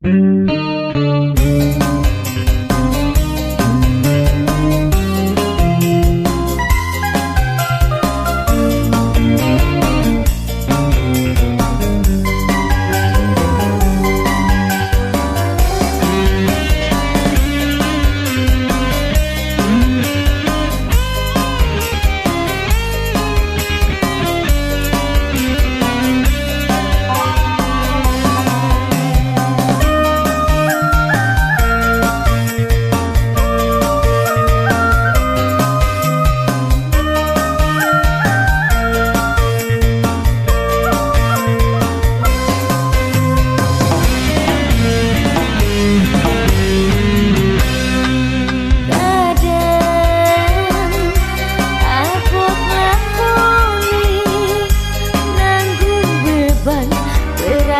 Música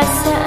that's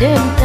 đêm